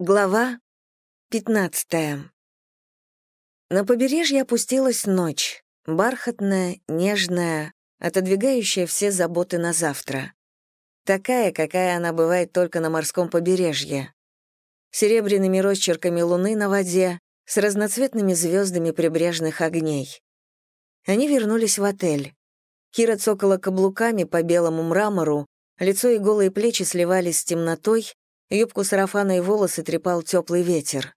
Глава 15 На побережье опустилась ночь, бархатная, нежная, отодвигающая все заботы на завтра. Такая, какая она бывает только на морском побережье. Серебряными росчерками луны на воде, с разноцветными звездами прибрежных огней. Они вернулись в отель. Кира цокала каблуками по белому мрамору, лицо и голые плечи сливались с темнотой, Юбку сарафана и волосы трепал теплый ветер.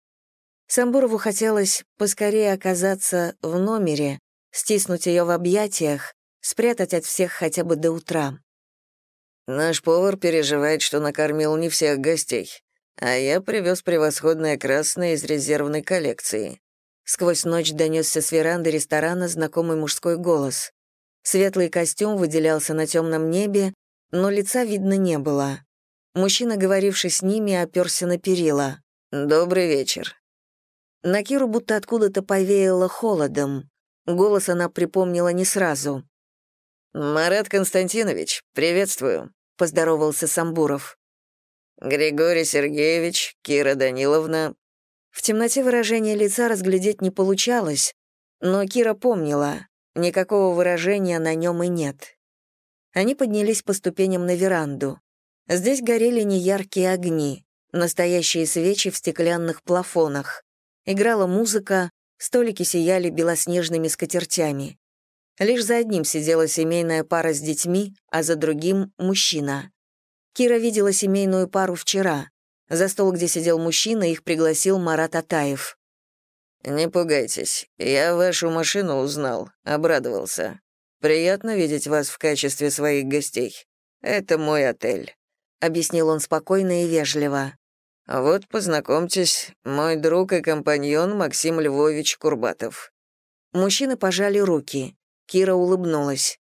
Самбурову хотелось поскорее оказаться в номере, стиснуть ее в объятиях, спрятать от всех хотя бы до утра. «Наш повар переживает, что накормил не всех гостей, а я привез превосходное красное из резервной коллекции». Сквозь ночь донесся с веранды ресторана знакомый мужской голос. Светлый костюм выделялся на темном небе, но лица видно не было. Мужчина, говоривший с ними, оперся на перила. «Добрый вечер». На Киру будто откуда-то повеяло холодом. Голос она припомнила не сразу. «Марат Константинович, приветствую», — поздоровался Самбуров. «Григорий Сергеевич, Кира Даниловна». В темноте выражения лица разглядеть не получалось, но Кира помнила, никакого выражения на нем и нет. Они поднялись по ступеням на веранду. Здесь горели неяркие огни, настоящие свечи в стеклянных плафонах. Играла музыка, столики сияли белоснежными скатертями. Лишь за одним сидела семейная пара с детьми, а за другим — мужчина. Кира видела семейную пару вчера. За стол, где сидел мужчина, их пригласил Марат Атаев. «Не пугайтесь, я вашу машину узнал, обрадовался. Приятно видеть вас в качестве своих гостей. Это мой отель объяснил он спокойно и вежливо. «Вот, познакомьтесь, мой друг и компаньон Максим Львович Курбатов». Мужчины пожали руки. Кира улыбнулась.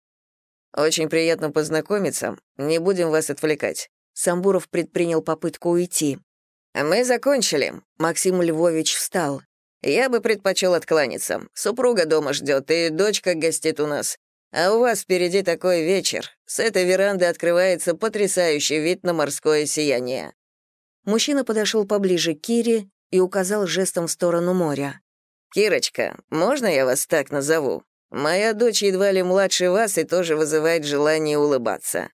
«Очень приятно познакомиться. Не будем вас отвлекать». Самбуров предпринял попытку уйти. «Мы закончили». Максим Львович встал. «Я бы предпочел откланяться. Супруга дома ждет, и дочка гостит у нас. А у вас впереди такой вечер. С этой веранды открывается потрясающий вид на морское сияние». Мужчина подошел поближе к Кире и указал жестом в сторону моря. «Кирочка, можно я вас так назову? Моя дочь едва ли младше вас и тоже вызывает желание улыбаться».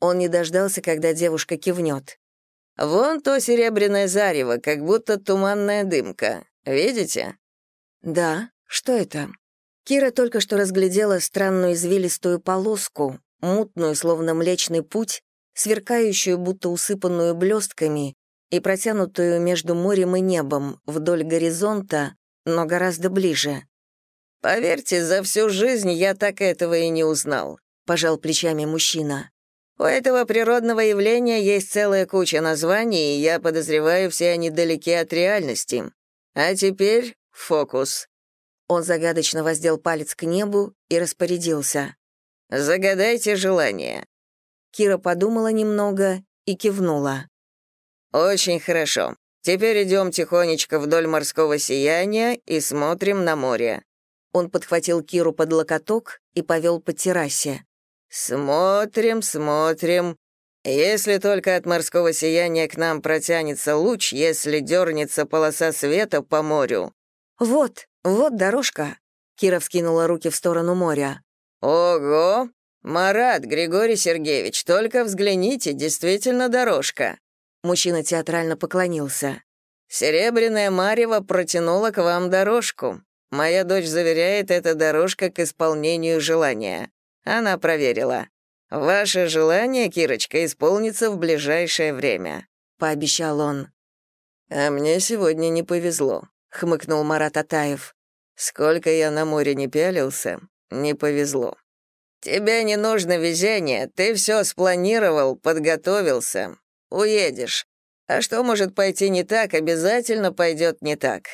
Он не дождался, когда девушка кивнет. «Вон то серебряное зарево, как будто туманная дымка. Видите?» «Да. Что это?» Кира только что разглядела странную извилистую полоску, мутную, словно млечный путь, сверкающую, будто усыпанную блестками, и протянутую между морем и небом, вдоль горизонта, но гораздо ближе. «Поверьте, за всю жизнь я так этого и не узнал», — пожал плечами мужчина. «У этого природного явления есть целая куча названий, и я подозреваю, все они далеки от реальности. А теперь фокус. Он загадочно воздел палец к небу и распорядился. «Загадайте желание». Кира подумала немного и кивнула. «Очень хорошо. Теперь идем тихонечко вдоль морского сияния и смотрим на море». Он подхватил Киру под локоток и повел по террасе. «Смотрим, смотрим. Если только от морского сияния к нам протянется луч, если дернется полоса света по морю». «Вот», «Вот дорожка», — Кира вскинула руки в сторону моря. «Ого! Марат, Григорий Сергеевич, только взгляните, действительно дорожка». Мужчина театрально поклонился. «Серебряная Марева протянула к вам дорожку. Моя дочь заверяет, это дорожка к исполнению желания. Она проверила. Ваше желание, Кирочка, исполнится в ближайшее время», — пообещал он. «А мне сегодня не повезло хмыкнул Марат Атаев. Сколько я на море не пялился, не повезло. Тебе не нужно везение, ты все спланировал, подготовился. Уедешь. А что может пойти не так, обязательно пойдет не так.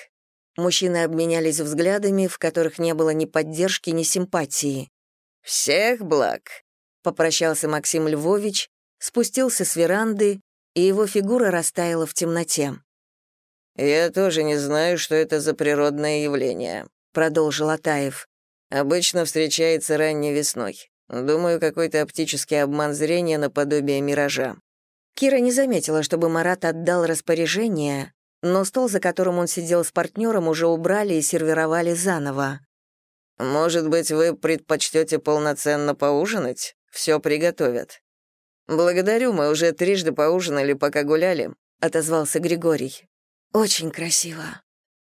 Мужчины обменялись взглядами, в которых не было ни поддержки, ни симпатии. «Всех благ», — попрощался Максим Львович, спустился с веранды, и его фигура растаяла в темноте. «Я тоже не знаю, что это за природное явление», — продолжил Атаев. «Обычно встречается ранней весной. Думаю, какой-то оптический обман зрения наподобие миража». Кира не заметила, чтобы Марат отдал распоряжение, но стол, за которым он сидел с партнером, уже убрали и сервировали заново. «Может быть, вы предпочтете полноценно поужинать? Все приготовят». «Благодарю, мы уже трижды поужинали, пока гуляли», — отозвался Григорий. «Очень красиво».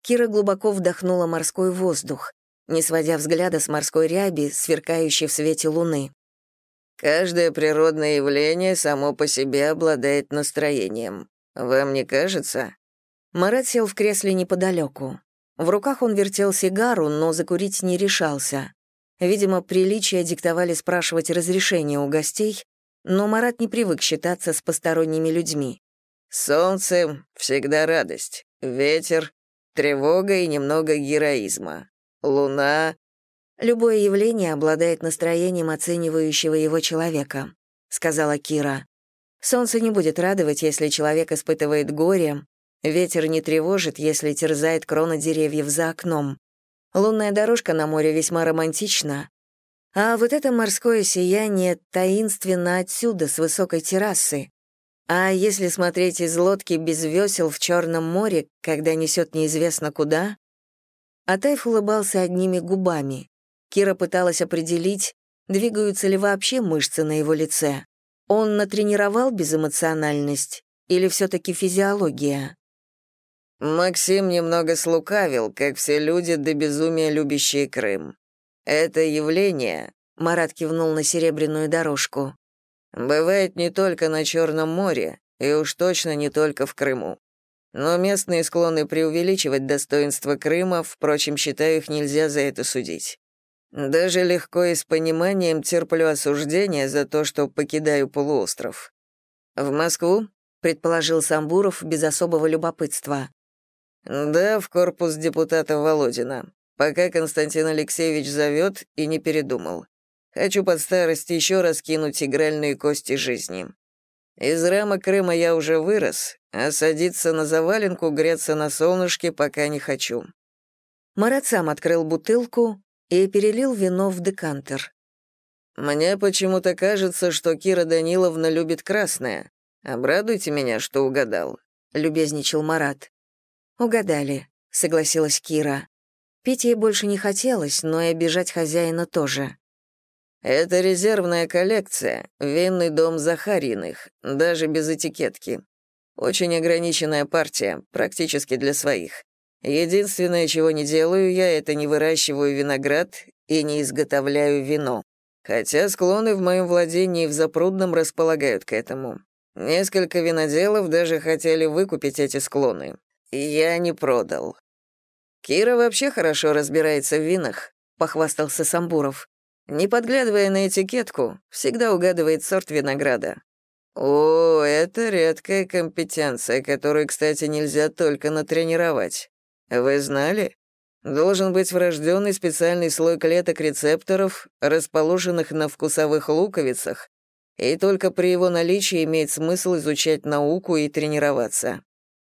Кира глубоко вдохнула морской воздух, не сводя взгляда с морской ряби, сверкающей в свете луны. «Каждое природное явление само по себе обладает настроением. Вам не кажется?» Марат сел в кресле неподалеку. В руках он вертел сигару, но закурить не решался. Видимо, приличия диктовали спрашивать разрешение у гостей, но Марат не привык считаться с посторонними людьми. «Солнце — всегда радость, ветер — тревога и немного героизма, луна...» «Любое явление обладает настроением оценивающего его человека», — сказала Кира. «Солнце не будет радовать, если человек испытывает горе, ветер не тревожит, если терзает крона деревьев за окном. Лунная дорожка на море весьма романтична, а вот это морское сияние таинственно отсюда, с высокой террасы. А если смотреть из лодки без весел в Черном море, когда несет неизвестно куда? Атайф улыбался одними губами. Кира пыталась определить, двигаются ли вообще мышцы на его лице. Он натренировал безэмоциональность или все-таки физиология? Максим немного слукавил, как все люди до безумия любящие Крым. Это явление, Марат кивнул на серебряную дорожку, бывает не только на Черном море, и уж точно не только в Крыму. Но местные склонны преувеличивать достоинство Крыма, впрочем, считаю, их нельзя за это судить. Даже легко и с пониманием терплю осуждение за то, что покидаю полуостров. В Москву, предположил Самбуров без особого любопытства. Да, в корпус депутата Володина пока Константин Алексеевич зовет и не передумал. Хочу под старость еще раз кинуть игральные кости жизни. Из рамок Крыма я уже вырос, а садиться на заваленку, греться на солнышке пока не хочу». Марат сам открыл бутылку и перелил вино в декантер. «Мне почему-то кажется, что Кира Даниловна любит красное. Обрадуйте меня, что угадал», — любезничал Марат. «Угадали», — согласилась Кира. Пить ей больше не хотелось, но и обижать хозяина тоже. «Это резервная коллекция, винный дом Захариных, даже без этикетки. Очень ограниченная партия, практически для своих. Единственное, чего не делаю я, это не выращиваю виноград и не изготовляю вино. Хотя склоны в моем владении в Запрудном располагают к этому. Несколько виноделов даже хотели выкупить эти склоны. Я не продал. «Кира вообще хорошо разбирается в винах», — похвастался Самбуров. «Не подглядывая на этикетку, всегда угадывает сорт винограда». «О, это редкая компетенция, которую, кстати, нельзя только натренировать. Вы знали? Должен быть врожденный специальный слой клеток рецепторов, расположенных на вкусовых луковицах, и только при его наличии имеет смысл изучать науку и тренироваться.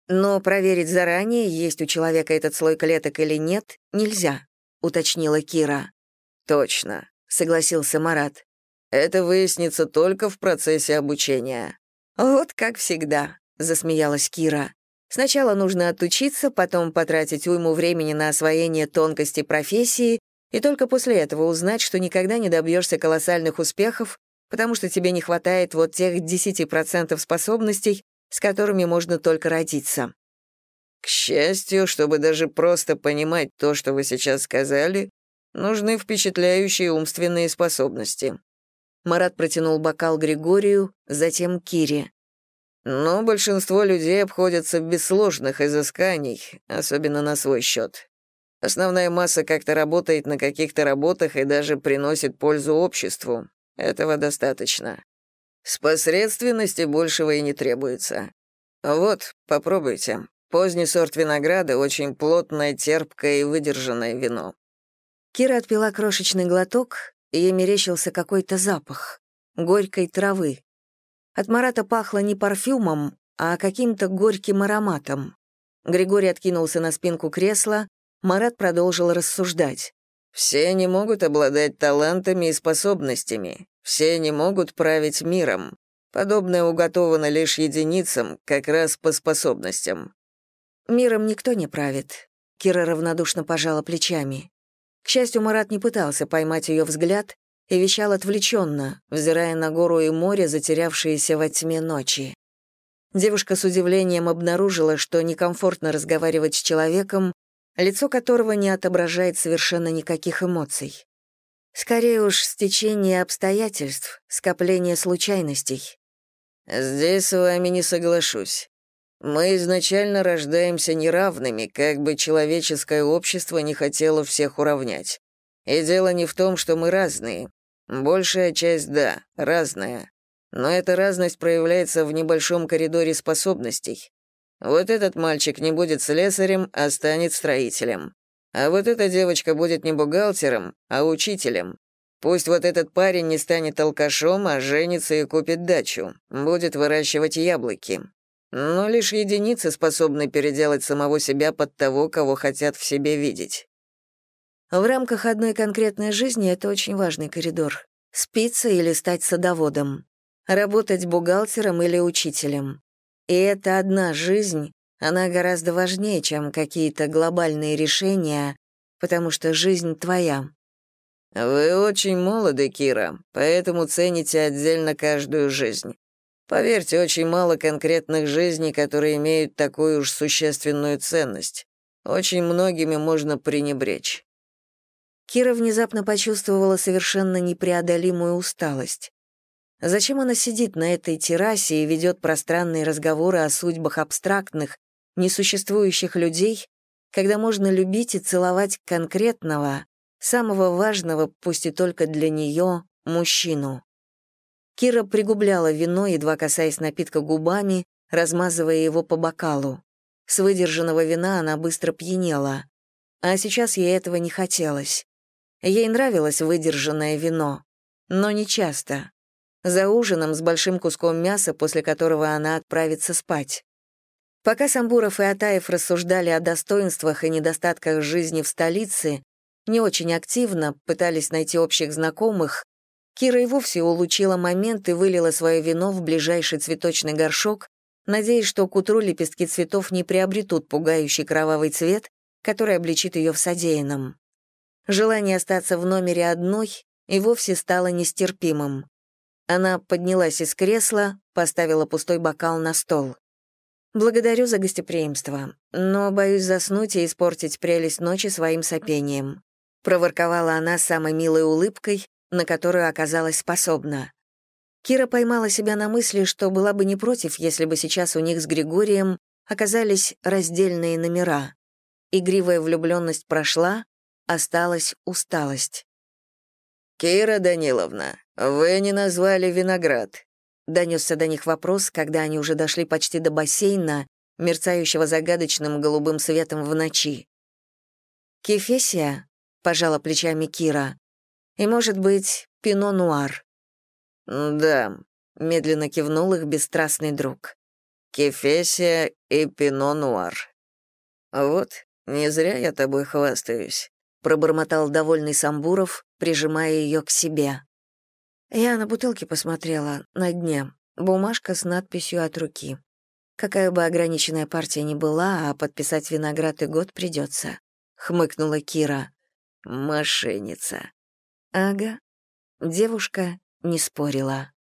Но проверить заранее, есть у человека этот слой клеток или нет, нельзя, уточнила Кира. Точно, согласился Марат. Это выяснится только в процессе обучения. Вот как всегда, засмеялась Кира. Сначала нужно отучиться, потом потратить уйму времени на освоение тонкости профессии и только после этого узнать, что никогда не добьешься колоссальных успехов, потому что тебе не хватает вот тех 10% способностей, с которыми можно только родиться. К счастью, чтобы даже просто понимать то, что вы сейчас сказали, нужны впечатляющие умственные способности. Марат протянул бокал Григорию, затем Кире. Но большинство людей обходятся без сложных изысканий, особенно на свой счет. Основная масса как-то работает на каких-то работах и даже приносит пользу обществу. Этого достаточно. С посредственности большего и не требуется. Вот, попробуйте. Поздний сорт винограда, очень плотное, терпкое и выдержанное вино». Кира отпила крошечный глоток, и ей мерещился какой-то запах. Горькой травы. От Марата пахло не парфюмом, а каким-то горьким ароматом. Григорий откинулся на спинку кресла, Марат продолжил рассуждать. «Все не могут обладать талантами и способностями. Все не могут править миром. Подобное уготовано лишь единицам, как раз по способностям. Миром никто не правит. Кира равнодушно пожала плечами. К счастью, Марат не пытался поймать ее взгляд и вещал отвлеченно, взирая на гору и море, затерявшиеся во тьме ночи. Девушка с удивлением обнаружила, что некомфортно разговаривать с человеком, лицо которого не отображает совершенно никаких эмоций. Скорее уж, стечение обстоятельств, скопление случайностей. «Здесь с вами не соглашусь. Мы изначально рождаемся неравными, как бы человеческое общество не хотело всех уравнять. И дело не в том, что мы разные. Большая часть — да, разная. Но эта разность проявляется в небольшом коридоре способностей. Вот этот мальчик не будет слесарем, а станет строителем. А вот эта девочка будет не бухгалтером, а учителем. Пусть вот этот парень не станет алкашом, а женится и купит дачу, будет выращивать яблоки. Но лишь единицы способны переделать самого себя под того, кого хотят в себе видеть. В рамках одной конкретной жизни это очень важный коридор. Спиться или стать садоводом. Работать бухгалтером или учителем. И это одна жизнь, она гораздо важнее, чем какие-то глобальные решения, потому что жизнь твоя. Вы очень молоды, Кира, поэтому цените отдельно каждую жизнь. Поверьте, очень мало конкретных жизней, которые имеют такую уж существенную ценность. Очень многими можно пренебречь. Кира внезапно почувствовала совершенно непреодолимую усталость. Зачем она сидит на этой террасе и ведет пространные разговоры о судьбах абстрактных, несуществующих людей, когда можно любить и целовать конкретного, самого важного, пусть и только для нее, мужчину? Кира пригубляла вино, едва касаясь напитка губами, размазывая его по бокалу. С выдержанного вина она быстро пьянела. А сейчас ей этого не хотелось. Ей нравилось выдержанное вино, но не часто. За ужином с большим куском мяса, после которого она отправится спать. Пока Самбуров и Атаев рассуждали о достоинствах и недостатках жизни в столице, не очень активно пытались найти общих знакомых, Кира и вовсе улучила момент и вылила свое вино в ближайший цветочный горшок, надеясь, что к утру лепестки цветов не приобретут пугающий кровавый цвет, который обличит ее в содеянном. Желание остаться в номере одной и вовсе стало нестерпимым. Она поднялась из кресла, поставила пустой бокал на стол. «Благодарю за гостеприимство, но боюсь заснуть и испортить прелесть ночи своим сопением», проворковала она самой милой улыбкой, на которую оказалась способна. Кира поймала себя на мысли, что была бы не против, если бы сейчас у них с Григорием оказались раздельные номера. Игривая влюбленность прошла, осталась усталость. «Кира Даниловна, вы не назвали виноград», Донесся до них вопрос, когда они уже дошли почти до бассейна, мерцающего загадочным голубым светом в ночи. «Кефесия?» — пожала плечами Кира. «И, может быть, пино-нуар?» «Да», — медленно кивнул их бесстрастный друг. «Кефесия и пино-нуар». «Вот, не зря я тобой хвастаюсь», — пробормотал довольный Самбуров, прижимая ее к себе. Я на бутылке посмотрела, на дне. Бумажка с надписью от руки. Какая бы ограниченная партия ни была, а подписать виноград и год придется. Хмыкнула Кира. Мошенница. Ага. Девушка не спорила.